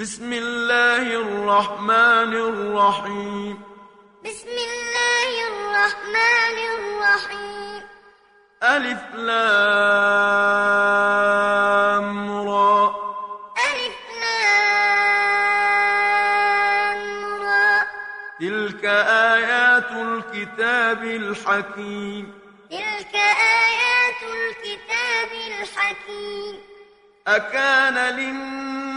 بسم الله الرحمن الرحيم. بسم الله الرحمن الرحيم. ألف لام را. ألف لام را تلك آيات الكتاب الحكيم. تلك آيات الكتاب الحكيم. أكان للناس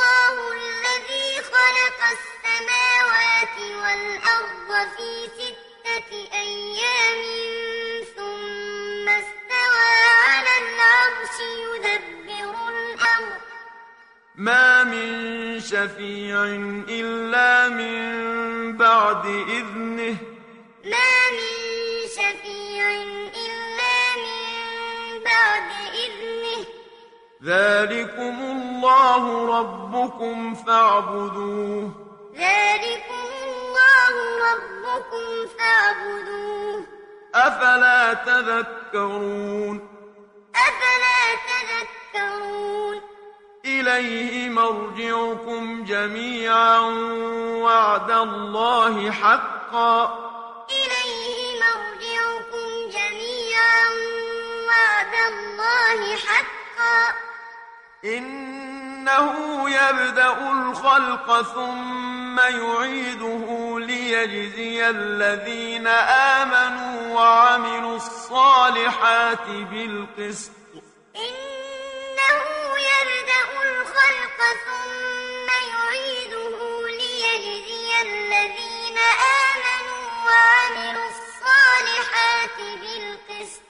الله الذي خلق السماوات والأرض في ستة أيام ثم استوى على العرش يدبر الأمر. ما من شفيع إلا من بعد إذنه. ما من شفيع إلا من بعد إذنه. ذلكم الله ربكم فاعبدوه. ذلكم الله ربكم فاعبدوه. أفلا تذكرون؟ أفلا تذكرون. إليه مرجعكم جميعا وعد الله حقا. إليه مرجعكم جميعا وعد الله حقا. إنه يبدأ الخلق ثم يعيده ليجزي الذين آمنوا وعملوا الصالحات بالقسط. إنه يبدأ الخلق ثم يعيده ليجزي الذين آمنوا وعملوا الصالحات بالقسط.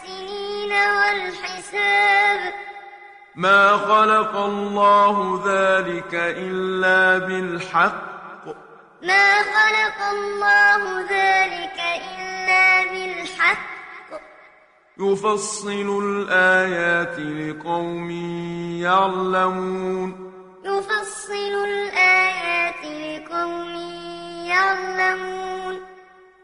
والحساب. ما خلق الله ذلك إلا بالحق. ما خلق الله ذلك إلا بالحق. يفصل الآيات لقوم يعلمون. يفصل الآيات لقوم يعلمون.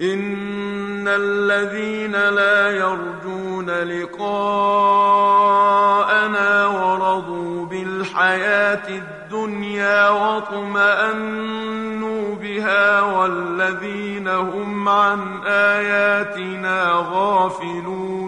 إن الذين لا يرجون لقاءنا ورضوا بالحياة الدنيا واطمأنوا بها والذين هم عن آياتنا غافلون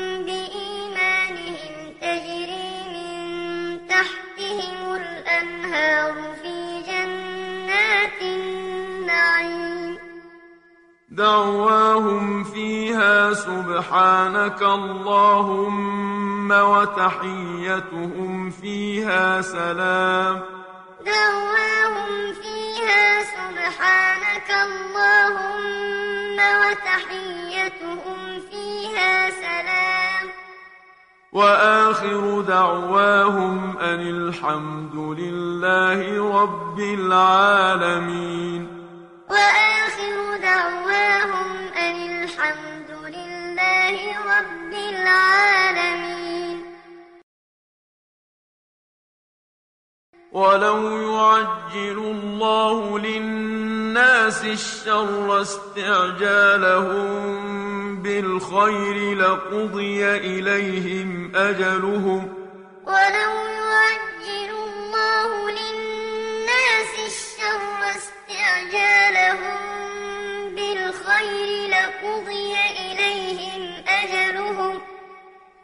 الأنهار في جنات النعيم. دعواهم فيها سبحانك اللهم وتحيتهم فيها سلام. دعواهم فيها سبحانك اللهم وتحيتهم فيها سلام. وآخر دعواهم أن الحمد لله رب العالمين. وآخر دعواهم أن الحمد لله رب العالمين. ولو يعجل الله للناس الشر استعجالهم بالخير لقضي إليهم أجلهم ولو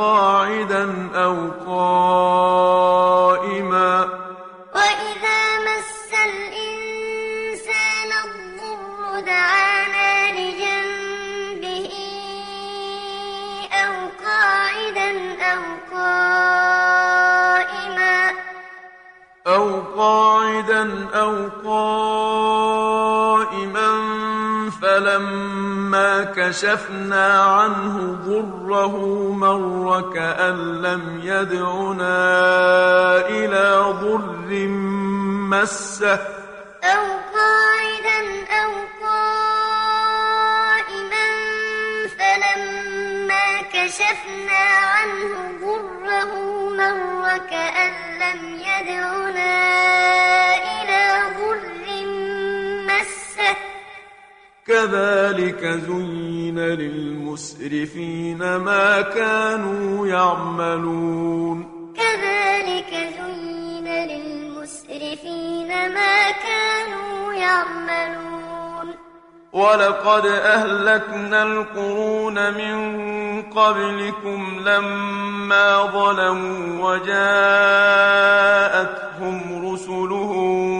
قاعدا أو قائما. وإذا مس الإنسان الضر دعانا لجنبه أو قاعدا أو قائما. أو قاعدا أو قائما فلما كشفنا عنه ضره مر كأن لم يدعنا إلى ضر مسه أو قاعدا أو قائما فلما كشفنا عنه ضره مر كأن لم يدعنا كذلك زين للمسرفين ما كانوا يعملون. كذلك زين للمسرفين ما كانوا يعملون. ولقد أهلكنا القرون من قبلكم لما ظلموا وجاءتهم رسلهم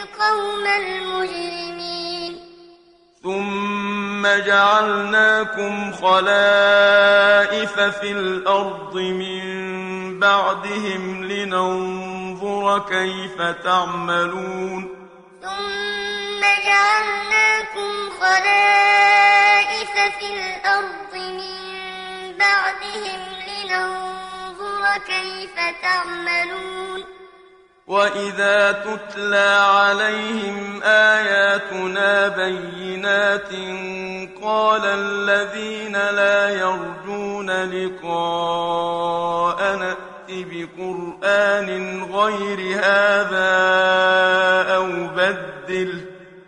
القوم المجرمين. ثم جعلناكم خلائف في الأرض من بعدهم لننظر كيف تعملون. ثم جعلناكم خلائف في الأرض من بعدهم لننظر كيف تعملون. وإذا تتلى عليهم آياتنا بينات قال الذين لا يرجون لقاءنا بقرآن غير هذا أو بدل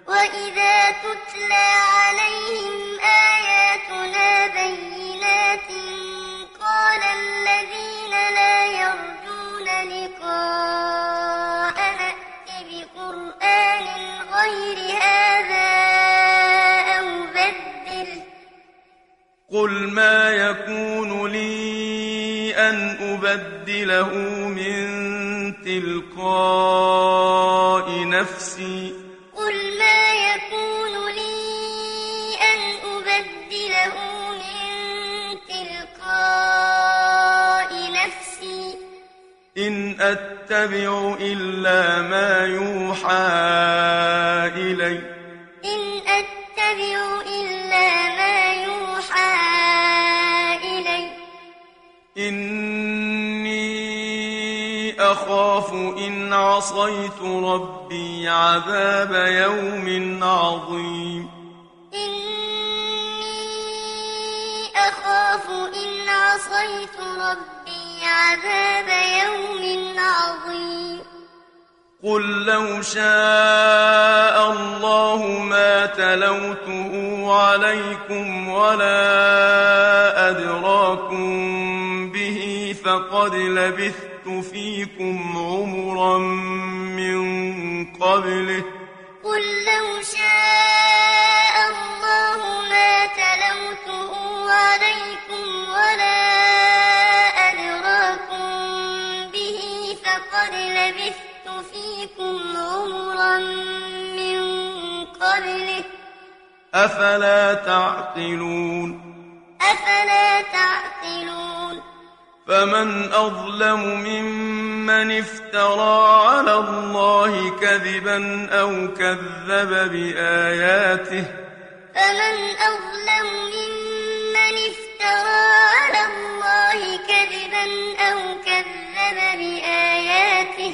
وإذا تتلى عليهم آياتنا بينات قال الذين لا يرجون لقاء غير هذا أو بدل. قل ما يكون لي أن أبدله من تلقاء نفسي. قل ما يكون لي أن أبدله إن أتبع إلا ما يوحى إلي. إن أتبع إلا ما يوحى إلي. إني أخاف إن عصيت ربي عذاب يوم عظيم. إني أخاف إن عصيت ربي عذاب يوم عظيم. قل لو شاء الله ما تلوته عليكم ولا أدراكم به فقد لبثت فيكم عمرا من قبله. قل لو شاء الله ما تلوته عليكم ولا عمرا من قبله. أفلا تعقلون؟ أفلا تعقلون؟ فمن أظلم ممن افترى على الله كذبا أو كذب بآياته. فمن أظلم ممن افترى على الله كذبا أو كذب بآياته.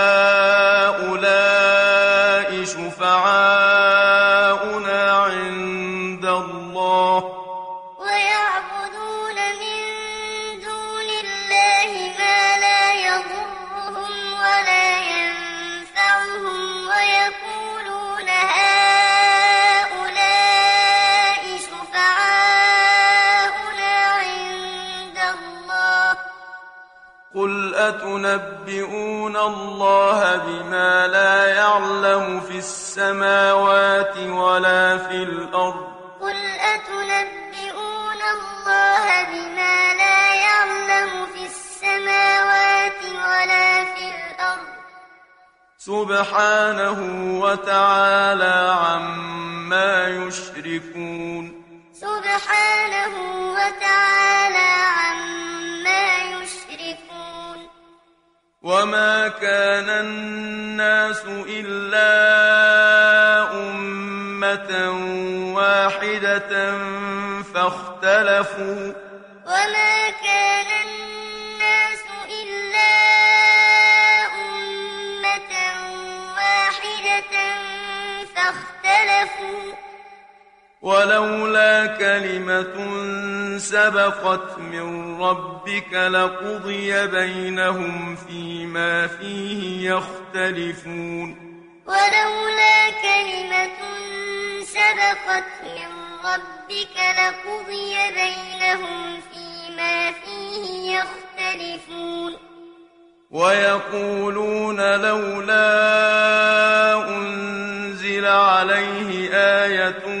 أتنبئون الله بما لا يعلم في السماوات ولا في الأرض. قل أتنبئون الله بما لا يعلم في السماوات ولا في الأرض؟ سبحانه وتعالى عما يشركون. سبحانه وتعالى عما يشركون وما كان الناس إلا أمة واحدة فاختلفوا وما كان الناس إلا أمة واحدة فاختلفوا ولولا كلمة سبقت من ربك لقضي بينهم فيما فيه يختلفون. ولولا كلمة سبقت من ربك لقضي بينهم فيما فيه يختلفون. ويقولون لولا أنزل عليه آية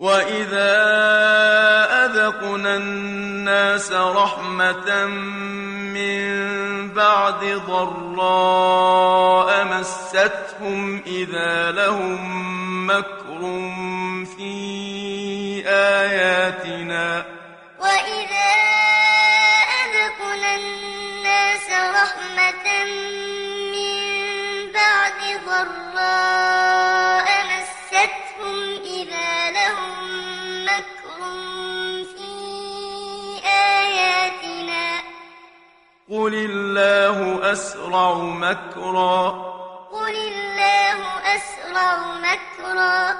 وإذا أذقنا الناس رحمة من بعد ضراء مستهم إذا لهم مكر في آياتنا وإذا أذقنا الناس رحمة من بعد ضراء قل الله أسرع مكرا. قل الله أسرع مكرا.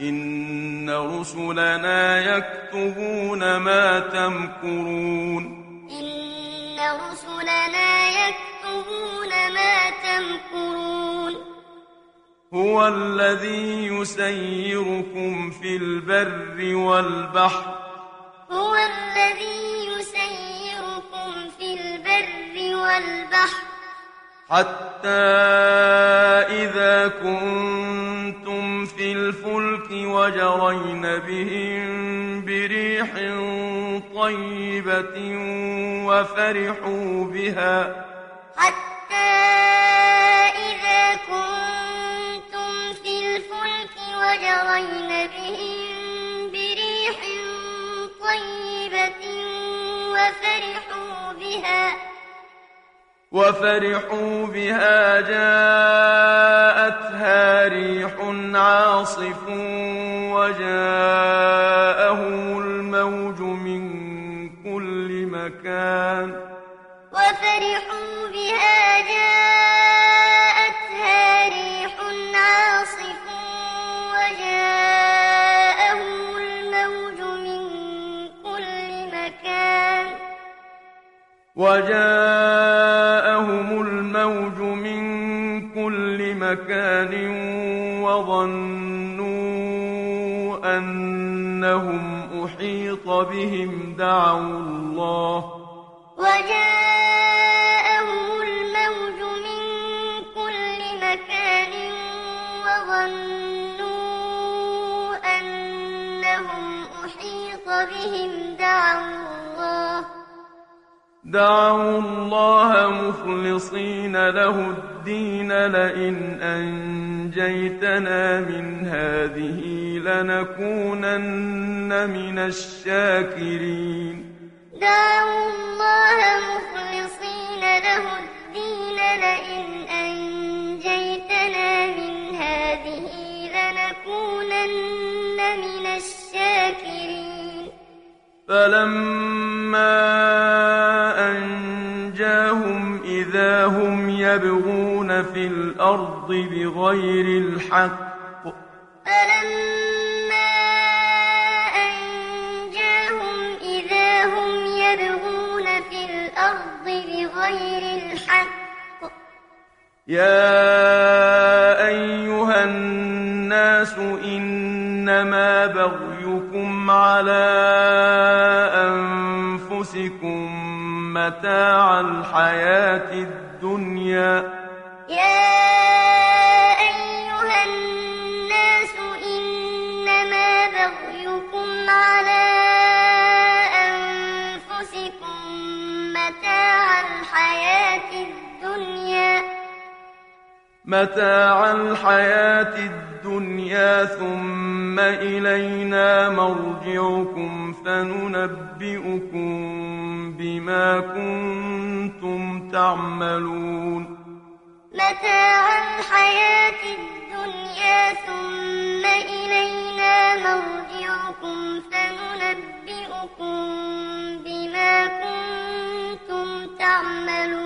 إن رسلنا يكتبون ما تمكرون. إن رسلنا يكتبون ما تمكرون. هو الذي يسيركم في البر والبحر. هو الذي يسيركم في البر والبحر. حتى إذا كنتم في الفلك وجرين بهم بريح طيبة وفرحوا بها. حتى إذا كنتم في الفلك وجرين بهم بريح طيبة وفرحوا بها. وفرحوا بها. جاءتها ريح عاصف وجاءهم الموج من كل مكان. وفرحوا بها. جاءتها وجاءهم الموج من كل مكان وظنوا أنهم أحيط بهم دعوا الله. وجاءهم دعوا الله مخلصين له الدين لئن أنجيتنا من هذه لنكونن من الشاكرين. دعوا الله مخلصين له الدين لئن أنجيتنا من هذه لنكونن من الشاكرين. فلما هم يبغون في الأرض بغير الحق. فلما أنجاهم إذا هم يبغون في الأرض بغير الحق. يا أيها الناس إنما بغيكم على أنفسكم متاع الحياة الدنيا. يا أيها الناس إنما بغيكم على أنفسكم متاع الحياة الدنيا. متاع الحياة الدنيا ثم إلينا مرجعكم فننبئكم بما كنتم تعملون. متاع الحياة الدنيا ثم إلينا مرجعكم فننبئكم بما كنتم تعملون.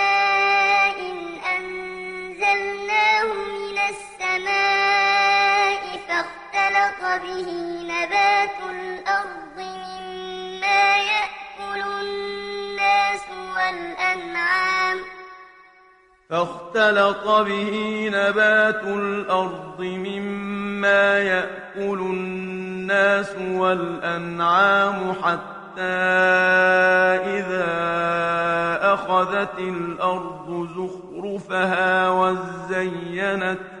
به نبات الأرض مما يأكل الناس والأنعام فاختلط به نبات الأرض مما يأكل الناس والأنعام حتى إذا أخذت الأرض زخرفها وزينت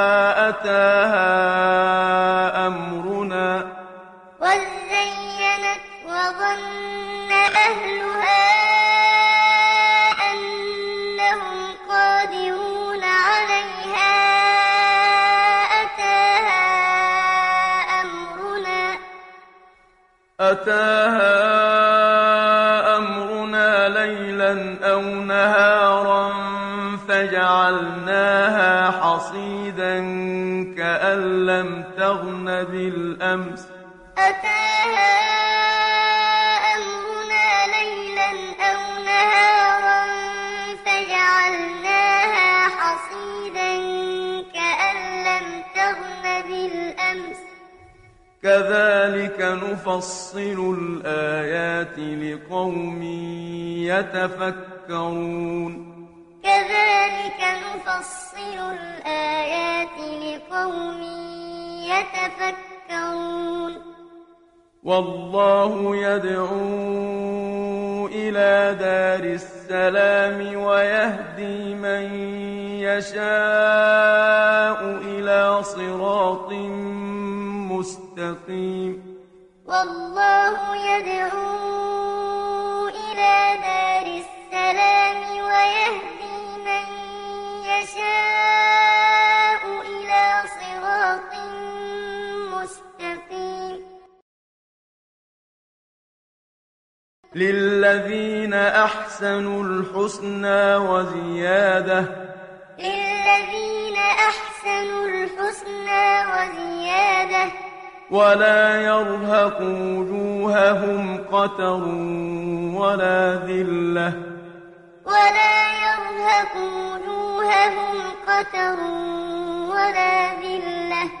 تغن بالأمس. أتاها أمرنا ليلا أو نهارا فجعلناها حصيدا كأن لم تغن بالأمس. كذلك نفصل الآيات لقوم يتفكرون. كذلك نفصل الآيات لقوم يتفكرون. والله يدعو إلى دار السلام ويهدي من يشاء إلى صراط مستقيم. والله يدعو للذين أحسنوا الحسنى وزيادة للذين أحسنوا الحسنى وزيادة ولا يرهق وجوههم قتر ولا ذلة ولا يرهق وجوههم قتر ولا ذلة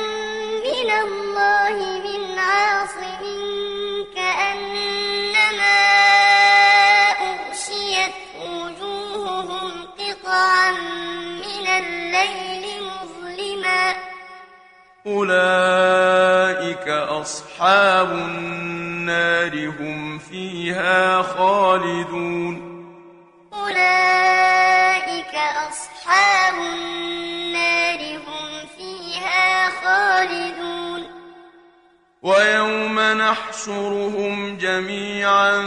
مِنَ اللَّهِ مِنْ عَاصِمٍ كَأَنَّمَا أُغْشِيَتْ وُجُوهُهُمْ قِطَعًا مِنَ اللَّيْلِ مُظْلِمًا. أُولَئِكَ أَصْحَابُ النَّارِ هُمْ فِيهَا خَالِدُونَ. أُولَئِكَ أَصْحَابُ النَّارِ هُمْ فيها خالدون. ويوم نحشرهم جميعا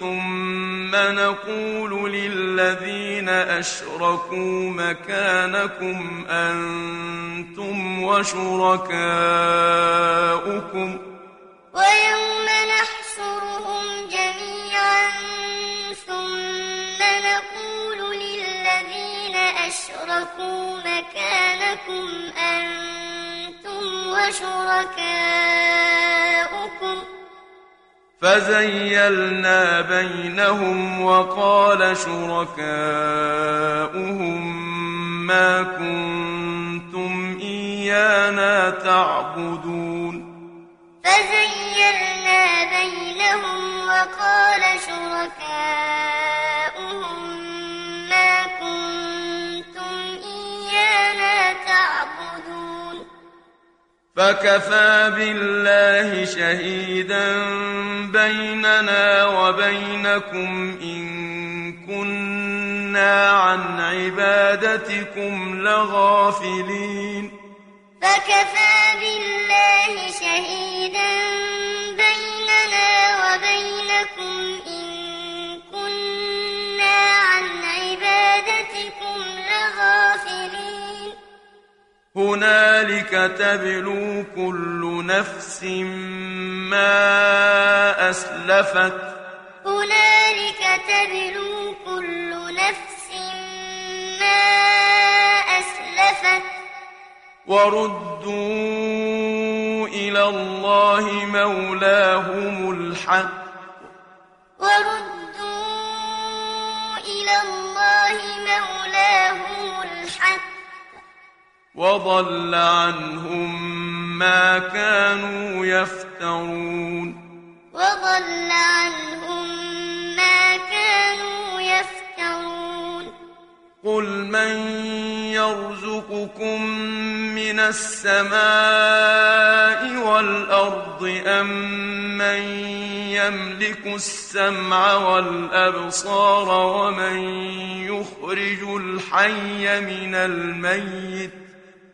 ثم نقول للذين أشركوا مكانكم أنتم وشركاؤكم. ويوم نحشرهم أشركوا مكانكم أنتم وشركاؤكم. فزيلنا بينهم وقال شركاؤهم ما كنتم إيانا تعبدون. فزيلنا بينهم وقال شركاؤهم فكفى بالله شهيدا بيننا وبينكم إن كنا عن عبادتكم لغافلين. فكفى بالله شهيدا بيننا وبينكم هنالك تبلو كل نفس ما أسلفت. هنالك تبلو كل نفس ما أسلفت. وردوا إلى الله مولاهم الحق. وردوا إلى الله مولاهم الحق. وضل عنهم ما كانوا يفترون. وضل عنهم ما كانوا يفترون. قل من يرزقكم من السماء والأرض أم من يملك السمع والأبصار ومن يخرج الحي من الميت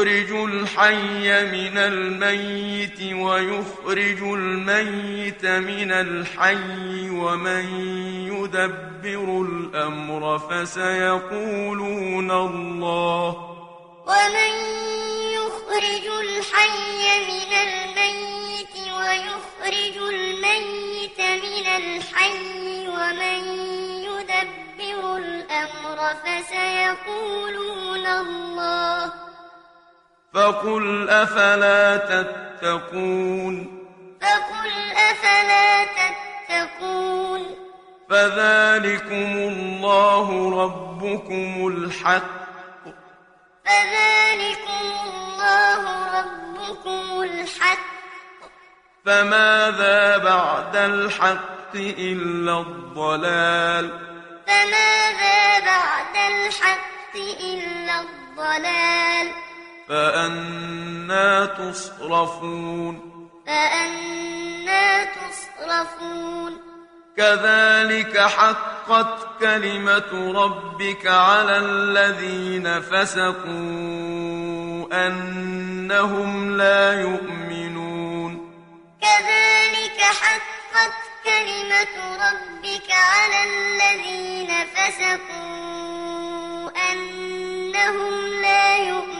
يخرج الحي من الميت ويخرج الميت من الحي ومن يدبر الأمر فسيقولون الله ومن يخرج الحي من الميت ويخرج الميت من الحي ومن يدبر الأمر فسيقولون الله فقل أفلا تتقون فقل أفلا تتقون فذلكم الله ربكم الحق فذلكم الله ربكم الحق فماذا بعد الحق إلا الضلال فماذا بعد الحق إلا الضلال فأنا تصرفون. فأنا تصرفون. كذلك حقت كلمة ربك على الذين فسقوا أنهم لا يؤمنون. كذلك حقت كلمة ربك على الذين فسقوا أنهم لا يؤمنون.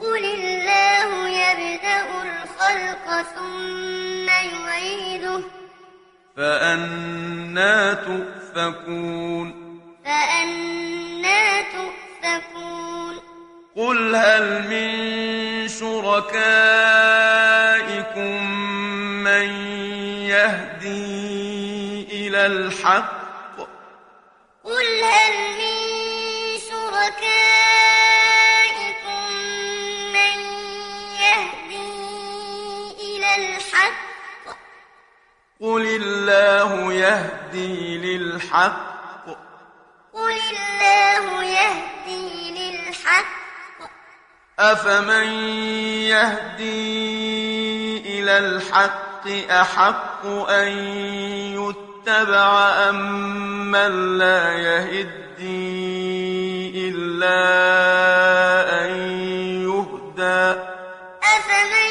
قل الله يبدأ الخلق ثم يعيده فأنا تؤفكون فأنا تؤفكون قل هل من شركائكم من يهدي إلى الحق قل هل من قل الله يهدي للحق قل الله يهدي للحق أفمن يهدي إلى الحق أحق أن يتبع أم من لا يهدي إلا أن يهدى أفمن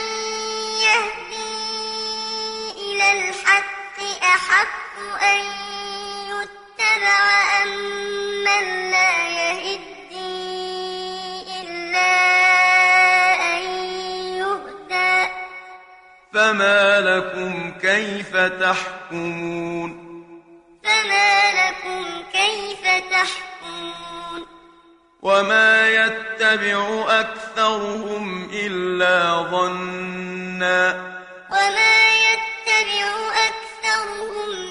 أحق أن يتبع أم من لا يهدي إلا أن يهدى. فما لكم كيف تحكمون؟ فما لكم كيف تحكمون؟ وما يتبع أكثرهم إلا ظنا. وما يتبع أكثرهم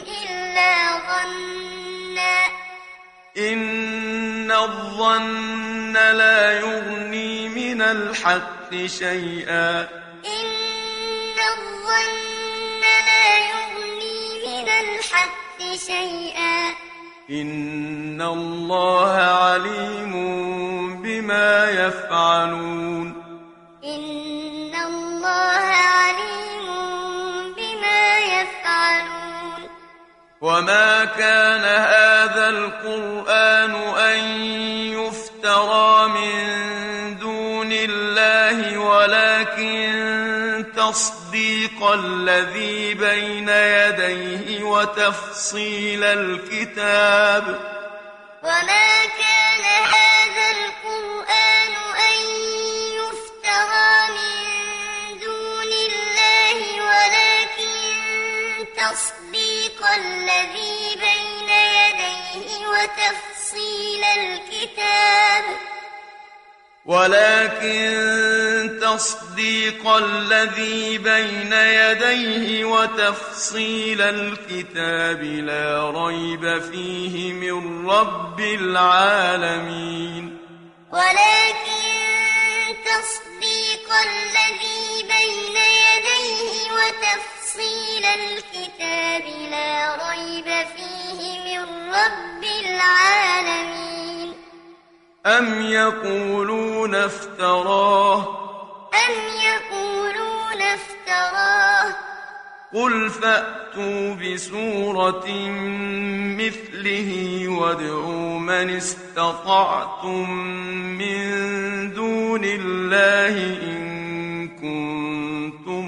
إلا ظنا إن الظن لا يغني من الحق شيئا إن الظن لا يغني من الحق شيئا إن الله عليم بما يفعلون إن الله عليم وما كان هذا القرآن أن يفترى من دون الله ولكن تصديق الذي بين يديه وتفصيل الكتاب وما كان هذا القرآن أن يفترى من دون الله ولكن تصديق الذي بين يديه وتفصيل الكتاب. ولكن تصديق الذي بين يديه وتفصيل الكتاب لا ريب فيه من رب العالمين. ولكن تصديق الذي بين يديه وتفصيل الكتاب لا ريب فيه من رب العالمين. أم يقولون افتراه؟ أم يقولون افتراه؟ قل فأتوا بسورة مثله وادعوا من استطعتم من دون الله إن كنتم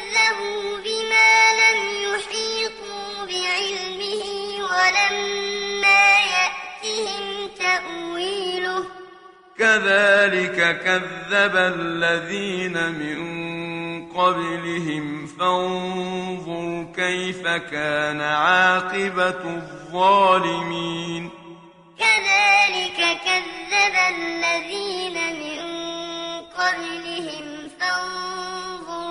بما لم يحيطوا بعلمه ولما يأتهم تأويله كذلك كذب الذين من قبلهم فانظر كيف كان عاقبة الظالمين كذلك كذب الذين من قبلهم فانظر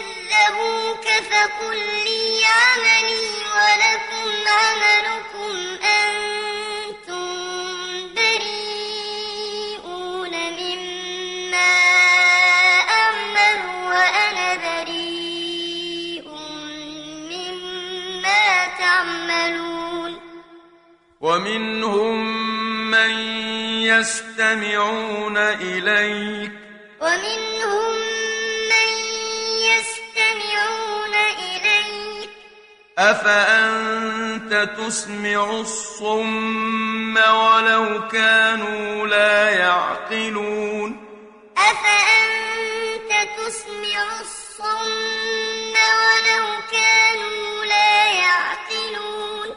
كذبوك فقل لي عملي ولكم عملكم أنتم بريئون مما أعمل وأنا بريء مما تعملون ومنهم من يستمعون إليك ومنهم أفأنت تسمع الصم ولو كانوا لا يعقلون؟ أفأنت تسمع الصم ولو كانوا لا يعقلون؟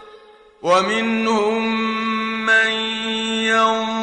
ومنهم من ينظر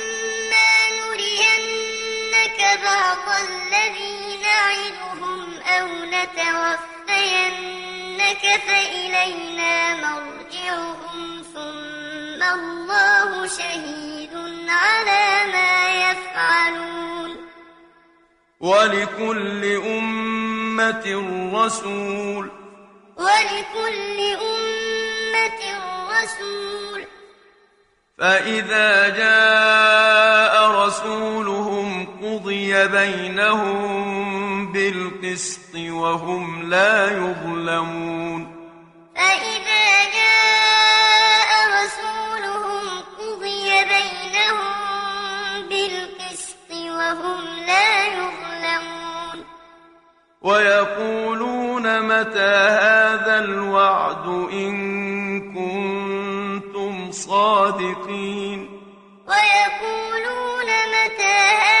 نعدهم أو نتوفينك فإلينا مرجعهم ثم الله شهيد على ما يفعلون. ولكل أمة رسول. ولكل أمة رسول. فإذا جاء رسولهم بينهم بالقسط وهم لا يظلمون. فإذا جاء رسولهم قضي بينهم بالقسط وهم لا يظلمون. ويقولون متى هذا الوعد إن كنتم صادقين؟ ويقولون متى هذا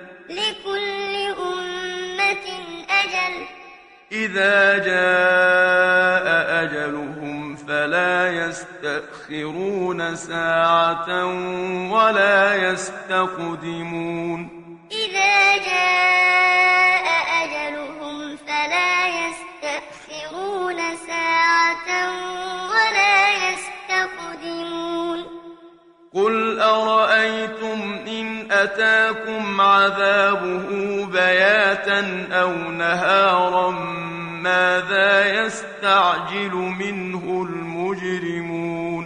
إذا جاء أجلهم فلا يستأخرون ساعة ولا يستقدمون. إذا جاء أجلهم فلا يستأخرون ساعة قل أرأيتم إن أتاكم عذابه بياتا أو نهارا ماذا يستعجل منه المجرمون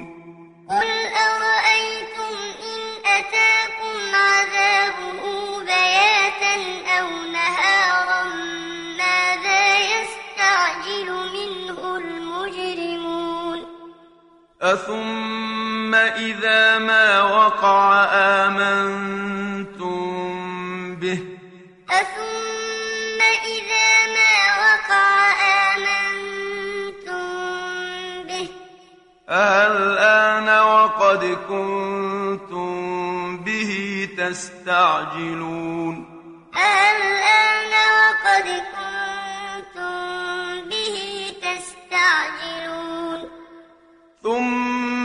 قل أرأيتم إن أتاكم عذابه بياتا أو نهارا ماذا يستعجل منه المجرمون أثم إذا ما وقع آمنتم به. أثم إذا ما وقع آمنتم به. الآن وقد كنتم به تستعجلون. الآن وقد كنتم به تستعجلون. ثم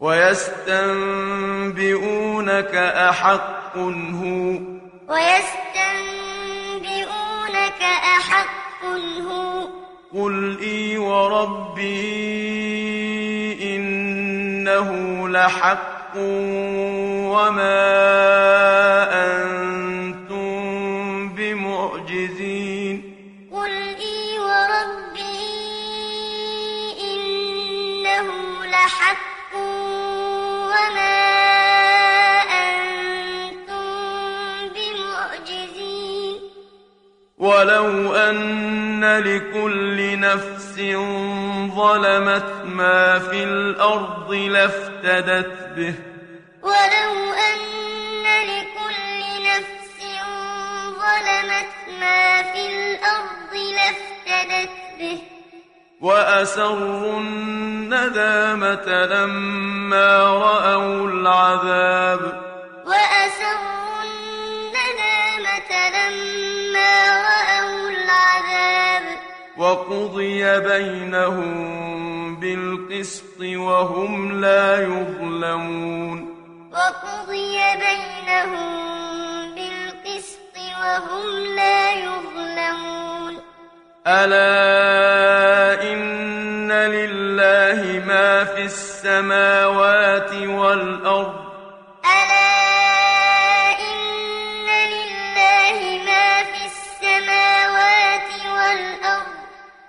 ويستنبئونك أحق هو. ويستنبئونك أحق هو. قل إي وربي إنه لحق وما أنتم ولو أن لكل نفس ظلمت ما في الأرض لافتدت به. ولو أن لكل نفس ظلمت ما في الأرض لافتدت به. وأسروا الندامة لما رأوا العذاب. وأسروا وقضي بينهم بالقسط وهم لا يظلمون. وقضي بينهم بالقسط وهم لا يظلمون. ألا إن لله ما في السماوات والأرض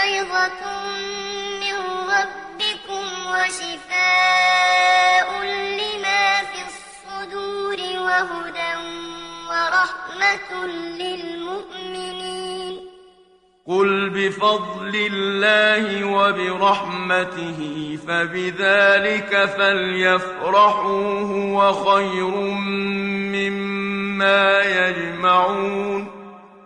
موعظة من ربكم وشفاء لما في الصدور وهدى ورحمة للمؤمنين. قل بفضل الله وبرحمته فبذلك فليفرحوا هو خير مما يجمعون.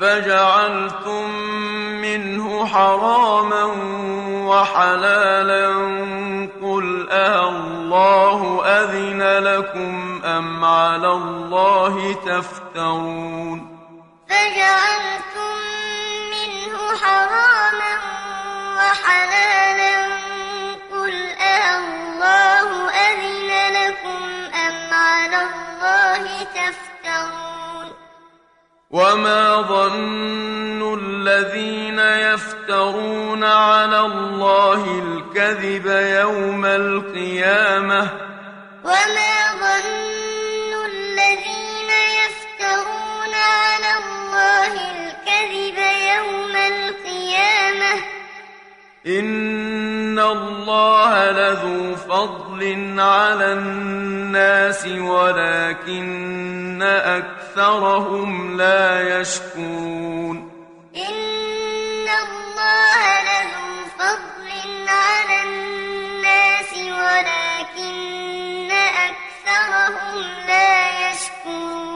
فجعلتم منه حراما وحلالا قل أه الله أذن لكم أم على الله تفترون فجعلتم منه حراما وحلالا وما ظن الذين يفترون على الله الكذب يوم القيامة وما ظن الذين يفترون على الله الكذب يوم القيامة إن الله لذو فضل على الناس ولكن أكثرهم لا يشكرون إن الله لذو فضل على الناس ولكن أكثرهم لا يشكرون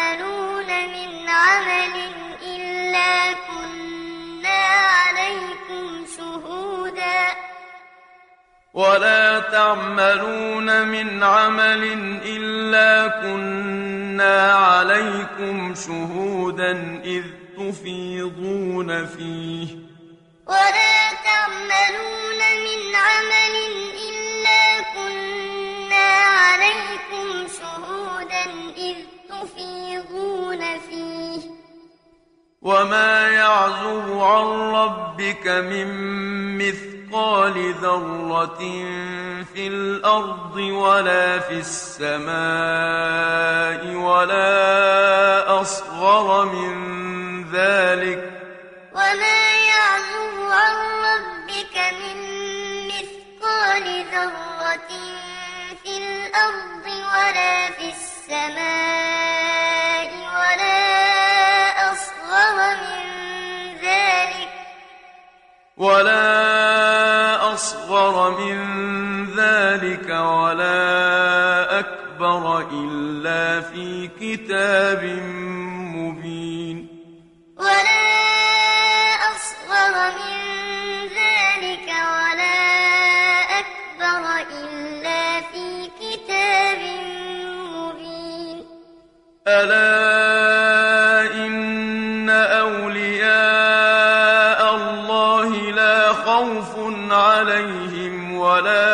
عمل إلا كنا عليكم شهودا. ولا تعملون من عمل إلا كنا عليكم شهودا إذ تفيضون فيه. ولا تعملون من عمل إلا كنا عليكم شهودا إذ تفيضون فيه. وما يعزب عن ربك من مثقال ذرة في الأرض ولا في السماء ولا أصغر من ذلك. وما يعزب عن ربك من مثقال ذرة في الأرض ولا في السماء ولا أصغر من ذلك ولا أكبر إلا في كتاب مبين. ولا أصغر من ذلك ولا أكبر إلا في كتاب مبين. ألا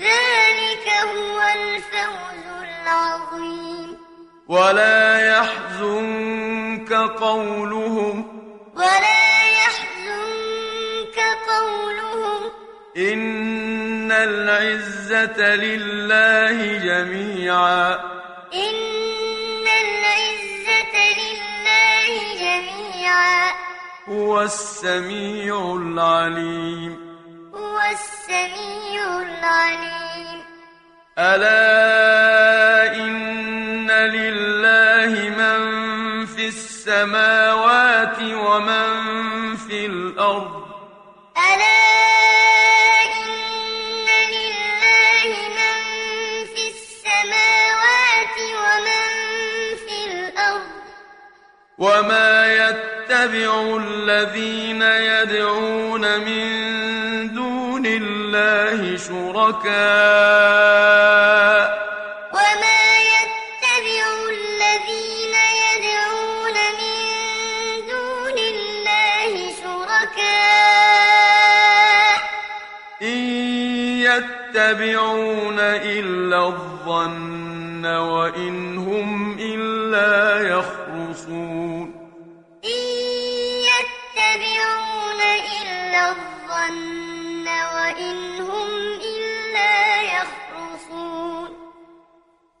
ذلك هو الفوز العظيم. ولا يحزنك قولهم. ولا يحزنك قولهم. إن العزة لله جميعا. إن العزة لله جميعا. هو السميع العليم. هو السميع العليم. ألا إن لله من في السماوات ومن في الأرض. ألا إن لله من في السماوات ومن في الأرض. وما يتبع الذين يدعون من الله شركاء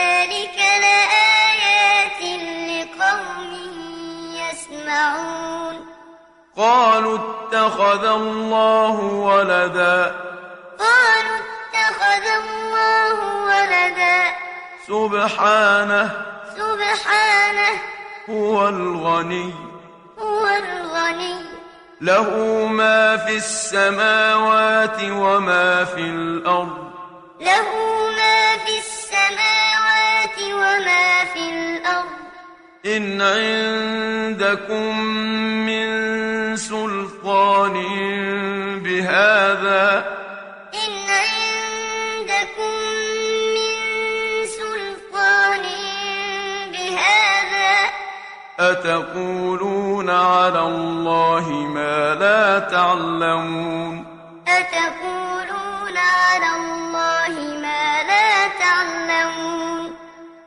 ذلك لآيات لقوم يسمعون. قالوا اتخذ الله ولدا. قالوا اتخذ الله ولدا. سبحانه سبحانه هو الغني. هو الغني. له ما في السماوات وما في الأرض. له ما في السماوات وما في الأرض. إن عندكم من سلطان بهذا إن عندكم من سلطان بهذا. أتقولون على الله ما لا تعلمون أتقولون على الله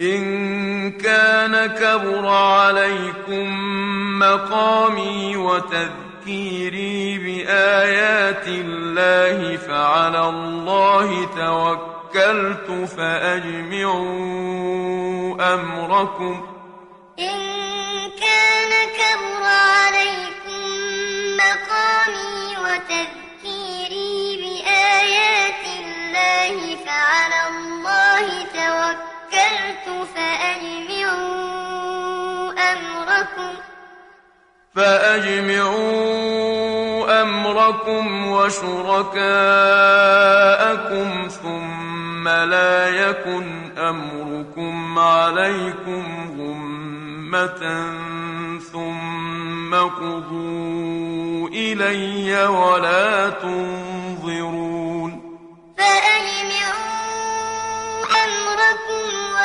إن كان كبر عليكم مقامي وتذكيري بآيات الله فعلى الله توكلت توكلت فأجمعوا أمركم. إن كان كبر عليكم مقامي وتذكيري بآيات الله فعلى الله توكلت فأجمعوا أمركم. فأجمعوا أمركم وشركاءكم ثم لا يكن أمركم عليكم غمة ثم قضوا إلي ولا تنظرون. فأجمعوا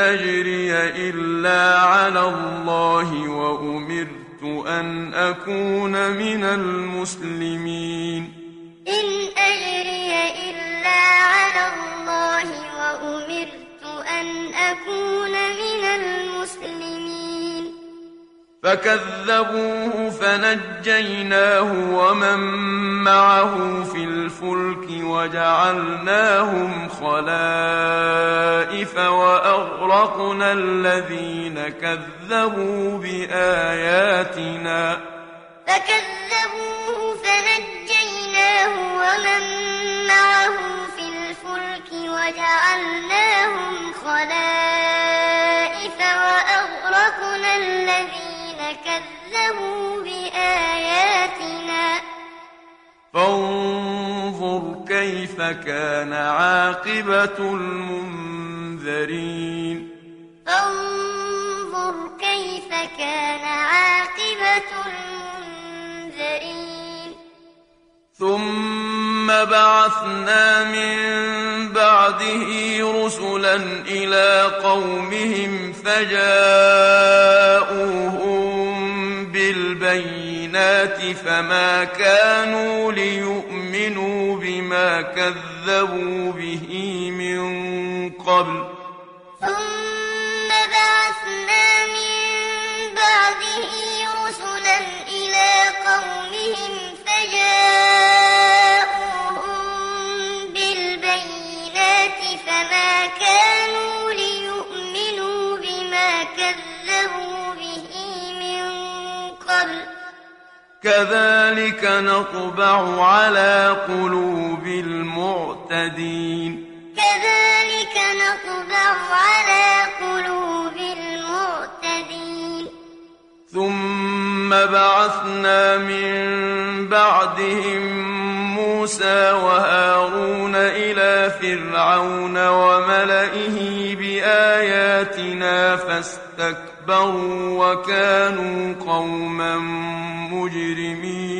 أجري إلا على الله وأمرت أن أكون من المسلمين. إن أجري إلا على الله وأمرت أن أكون من المسلمين. فكذبوه فنجيناه ومن معه في الفلك وجعلناهم خلائف وأغرقنا الذين كذبوا بآياتنا. فكذبوه فنجيناه ومن معه في الفلك وجعلناهم خلائف وأغرقنا الذين كذبوا بآياتنا. فانظر كيف كان عاقبة المنذرين. فانظر كيف كان عاقبة المنذرين. ثم بعثنا من بعده رسلا إلى قومهم فجاءوهم بالبينات فما كانوا ليؤمنوا بما كذبوا به من قبل. ثم بعثنا من بعده رسلا إلى قومهم فجاءوهم بالبينات فما كانوا ليؤمنوا بما كذبوا كذلك نطبع على قلوب المعتدين. كذلك نطبع على قلوب المعتدين. ثم بعثنا من بعدهم موسى وهارون إلى فرعون وملئه بآياتنا فاستكبروا وكانوا قوما مجرمين.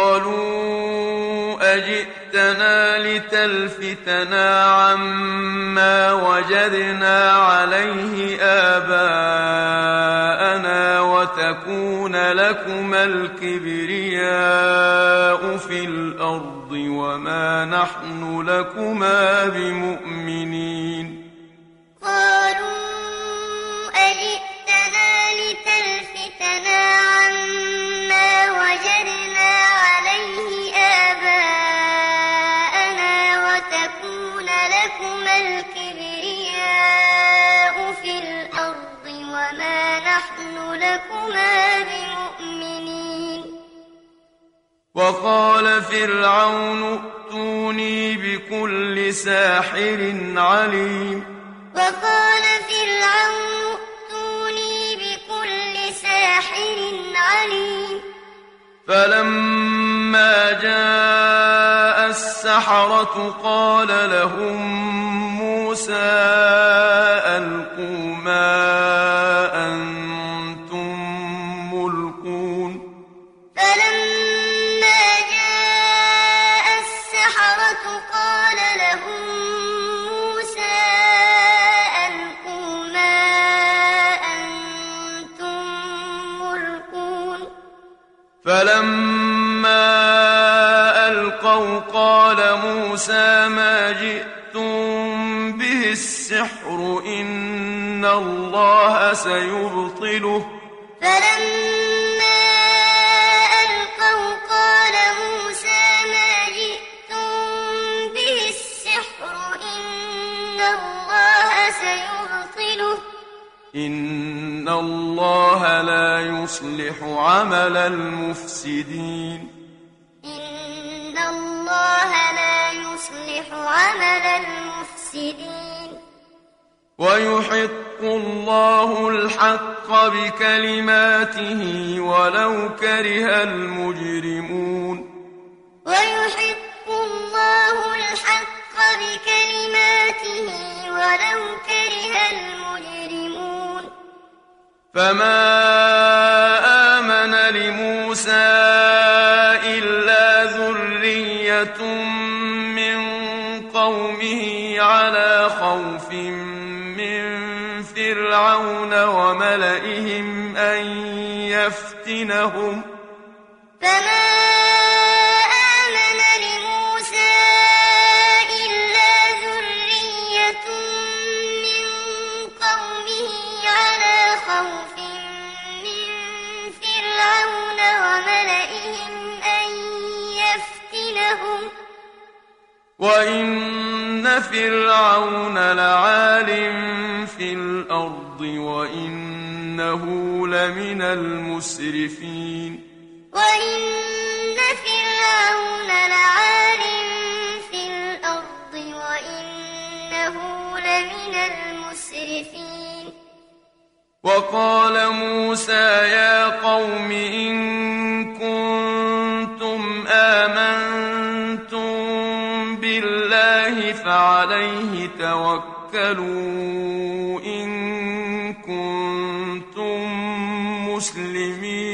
لتلفتنا عما وجدنا عليه آباءنا وتكون لكما الكبرياء في الأرض وما نحن لكما بمؤمنين. قالوا أجئتنا لتلفتنا عما وجدنا لكما بمؤمنين. وقال فرعون ائتوني بكل ساحر عليم. وقال فرعون ائتوني بكل ساحر عليم. فلما جاء السحرة قال لهم موسى ألقوا ما موسى ما جئتم به السحر إن الله سيبطله. فلما ألقوا قال موسى ما جئتم به السحر إن الله سيبطله. إن الله لا يصلح عمل المفسدين. إن الله يصلح عمل المفسدين. ويحق الله الحق بكلماته ولو كره المجرمون. ويحق الله الحق بكلماته ولو كره المجرمون. فما آمن لموسى إلا ذرية خوف من فرعون وملئهم أن يفتنهم. فما وإن فرعون لعال في الأرض وإنه لمن المسرفين وإن فرعون لعال في الأرض وإنه لمن المسرفين وقال موسى يا قوم إن فعليه توكلوا إن كنتم مسلمين.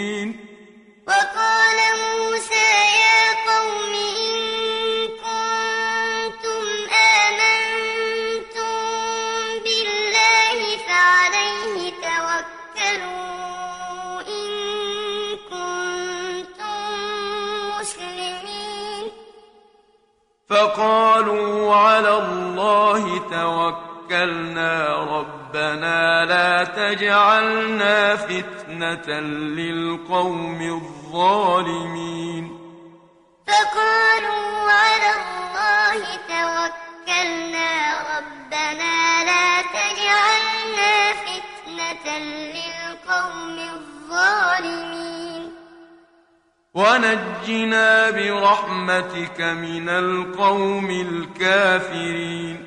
توكلنا ربنا لا تجعلنا فتنة للقوم الظالمين. فقالوا على الله توكلنا ربنا لا تجعلنا فتنة للقوم الظالمين. ونجنا برحمتك من القوم الكافرين.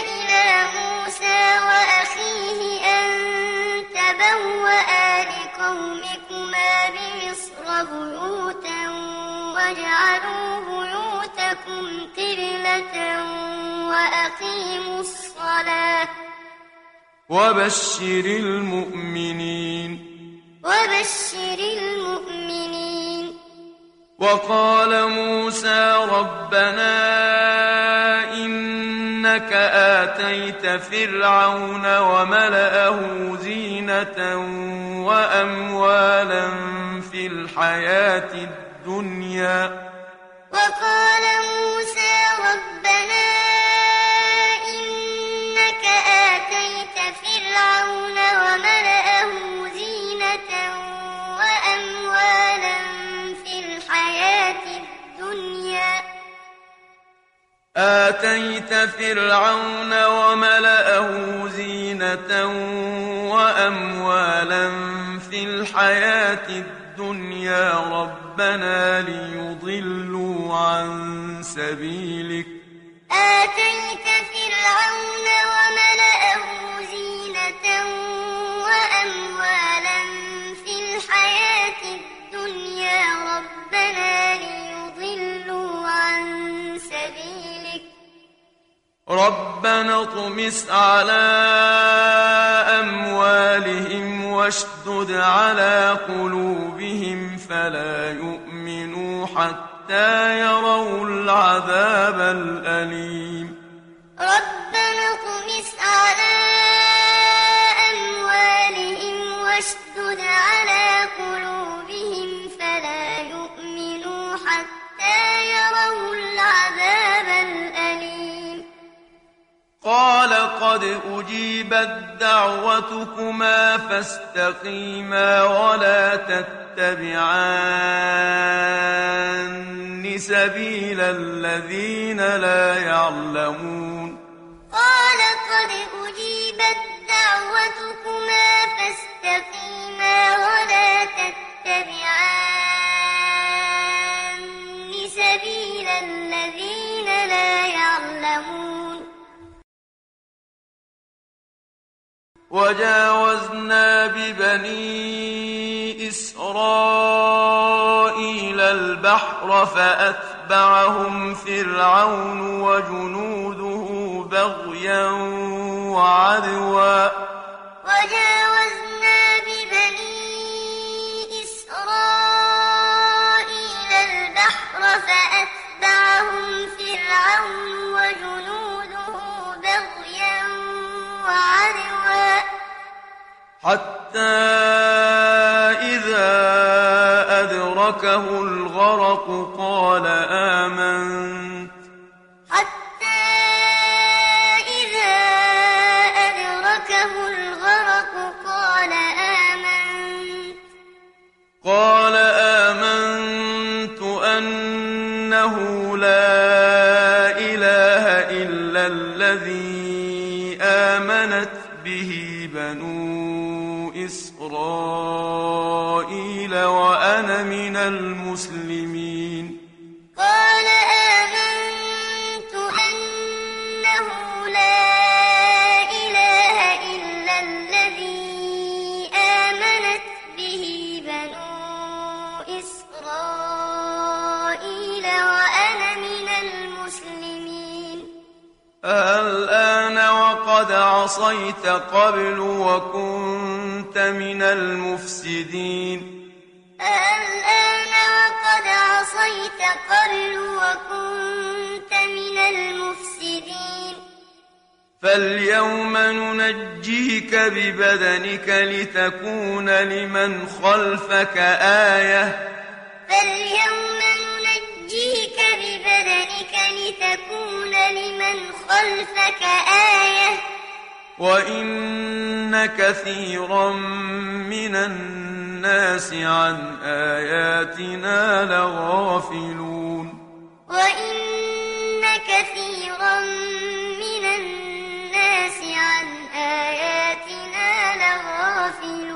إلى موسى وأخيه أن تبوأ لقومكما بمصر بيوتا واجعلوا بيوتكم قبلة وأقيموا الصلاة. وبشر المؤمنين. وبشر المؤمنين. وقال موسى ربنا إن إنك آتيت فرعون وملأه زينة وأموالا في الحياة الدنيا. وقال موسى ربنا إنك آتيت فرعون وملأه آتيت فرعون وملأه زينة وأموالا في الحياة الدنيا ربنا ليضلوا عن سبيلك. آتيت فرعون وملأه زينة ربنا اطمس على أموالهم واشدد على قلوبهم فلا يؤمنوا حتى يروا العذاب الأليم. ربنا اطمس على أموالهم واشدد على قلوبهم فلا يؤمنوا حتى يروا العذاب قال قد أجيبت دعوتكما فاستقيما ولا تتبعان سبيل الذين لا يعلمون. قال قد أجيبت دعوتكما فاستقيما ولا تتبعان سبيل الذين لا يعلمون. وجاوزنا ببني إسرائيل البحر فأتبعهم فرعون وجنوده بغيا وعدوا. وجاوزنا ببني إسرائيل البحر فأتبعهم فرعون وجنوده وعدوا حتى إذا أدركه الغرق قال آمنت. إسرائيل وأنا من المسلمين. قال آمنت عصيت قبل وكنت من المفسدين. الآن وقد عصيت قبل وكنت من المفسدين. فاليوم ننجيك ببدنك لتكون لمن خلفك آية. فاليوم ننجيك ببدنك لتكون لمن خلفك آية. وإن كثيرا من الناس عن آياتنا لغافلون وإن كثيرا من الناس عن آياتنا لغافلون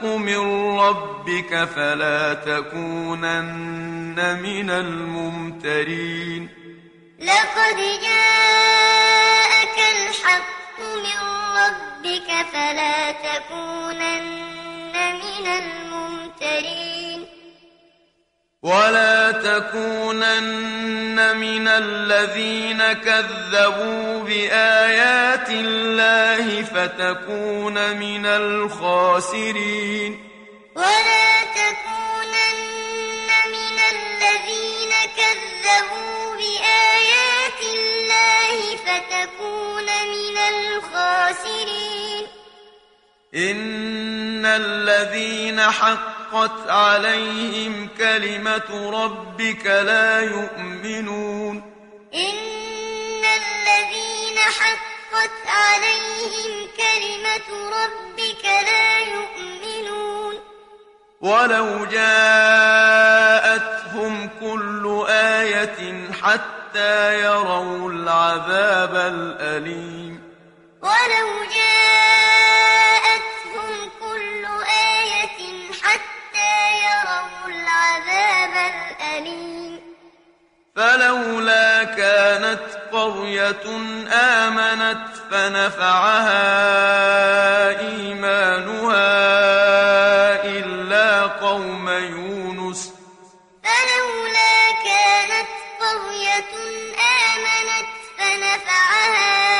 الحق من ربك فلا تكونن من الممترين. لقد جاءك الحق من ربك فلا تكونن من الممترين. ولا تكونن من الذين كذبوا بآيات الله فتكون من الخاسرين ولا تكونن من الذين كذبوا بآيات الله فتكون من الخاسرين إن الذين حقت عليهم كلمة ربك لا يؤمنون إن الذين حقت عليهم كلمة ربك لا يؤمنون ولو جاءتهم كل آية حتى يروا العذاب الأليم ولو جاءتهم يروا العذاب الأليم. فلولا كانت قرية آمنت فنفعها إيمانها إلا قوم يونس. فلولا كانت قرية آمنت فنفعها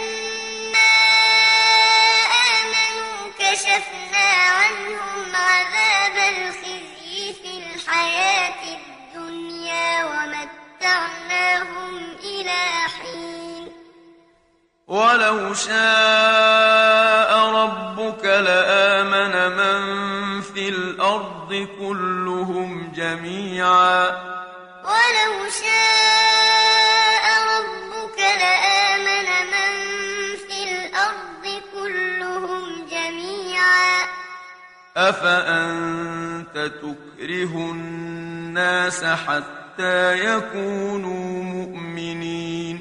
أفأنت تكره الناس حتى يكونوا مؤمنين؟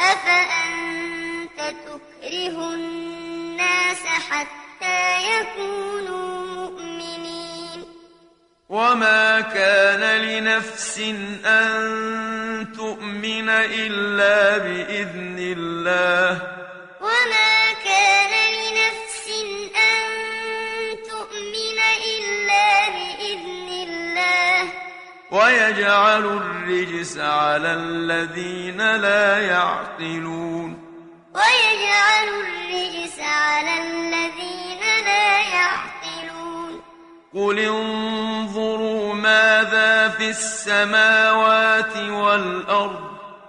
أفأنت تكره الناس حتى يكونوا مؤمنين؟ وما كان لنفس أن تؤمن إلا بإذن الله. ويجعل الرجس على الذين لا يعقلون. ويجعل الرجس على الذين لا يعقلون. قل انظروا ماذا في السماوات والأرض.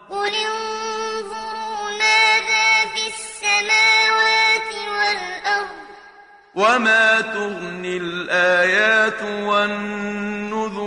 قل انظروا ماذا في السماوات والأرض. وما تغني الآيات والنذر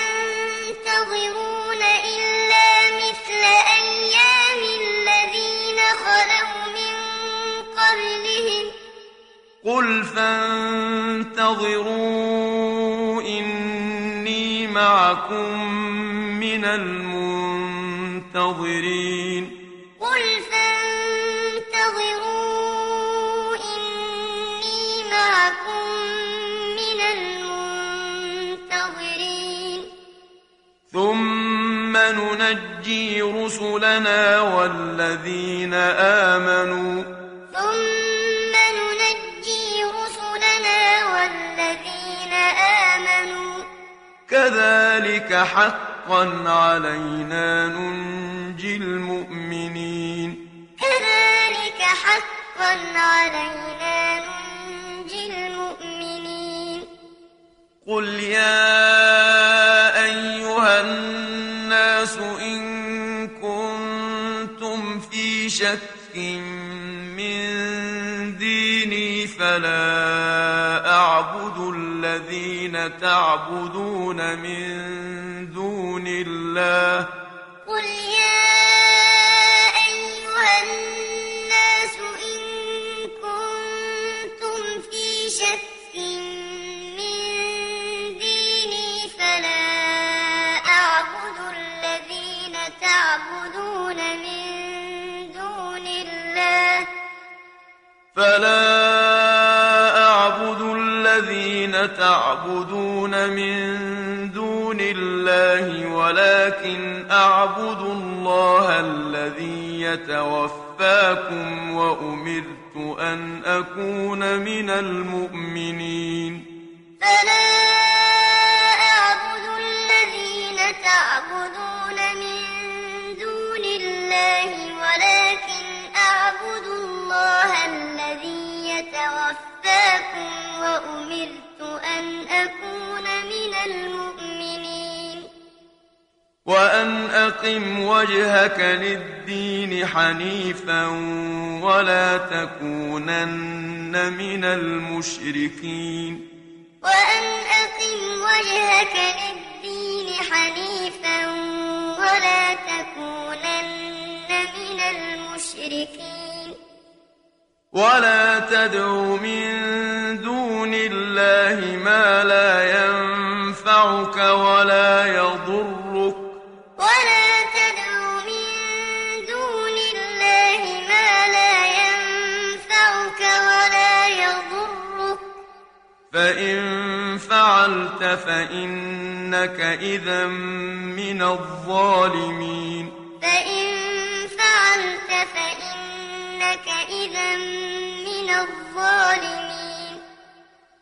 قل فانتظروا إني معكم من المنتظرين قل فانتظروا إني معكم من المنتظرين ثم ننجي رسلنا والذين آمنوا حقا علينا ننجي المؤمنين. كذلك حقا علينا ننجي المؤمنين. قل يا أيها الناس إن كنتم في شك الذين تعبدون من دون الله. قل يا أيها الناس إن كنتم في شك من ديني فلا أعبد الذين تعبدون من دون الله. فلا تعبدون من دون الله ولكن أعبد الله الذي يتوفاكم وأمرت أن أكون من المؤمنين. فلا أعبد الذين تعبدون من دون الله ولكن أعبد الله الذي يتوفاكم وأمرت أن أكون من المؤمنين. وأن أقم وجهك للدين حنيفا ولا تكونن من المشركين. وأن أقم وجهك للدين حنيفا ولا تكونن من المشركين. ولا تدع من دون الله ما لا ينفعك ولا يضرك. ولا تدع من دون الله ما لا ينفعك ولا يضرك. فإن فعلت فإنك إذا من الظالمين. فإن فعلت فإنك إذا من الظالمين.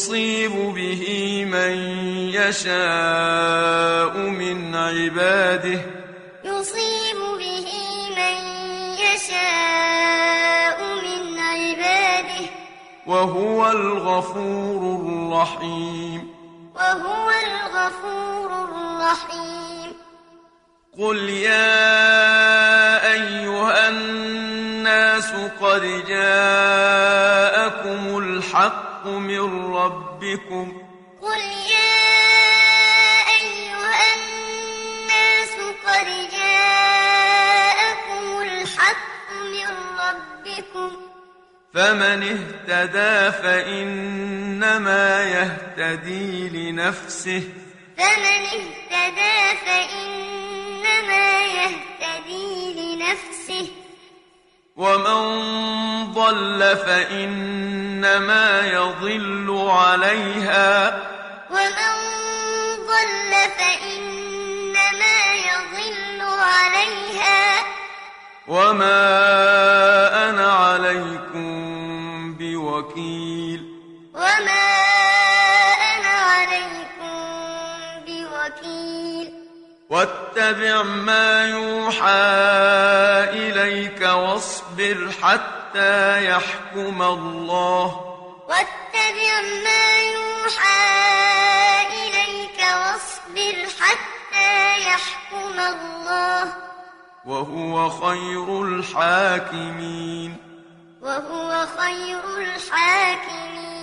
يصيب به من يشاء من عباده. يصيب به من يشاء من عباده. وهو الغفور الرحيم. وهو الغفور الرحيم. قل يا أيها الناس قد جاءكم الحق من ربكم. قل يا أيها الناس قد جاءكم الحق من ربكم. فمن اهتدى فإنما يهتدي لنفسه. فمن اهتدى فإنما يهتدي لنفسه. ومن ضل فإنما يضل عليها ومن ضل فإنما يضل عليها وما أنا عليكم بوكيل وما واتبع ما يوحى إليك واصبر حتى يحكم الله. واتبع ما يوحى إليك واصبر حتى يحكم الله. وهو خير الحاكمين. وهو خير الحاكمين.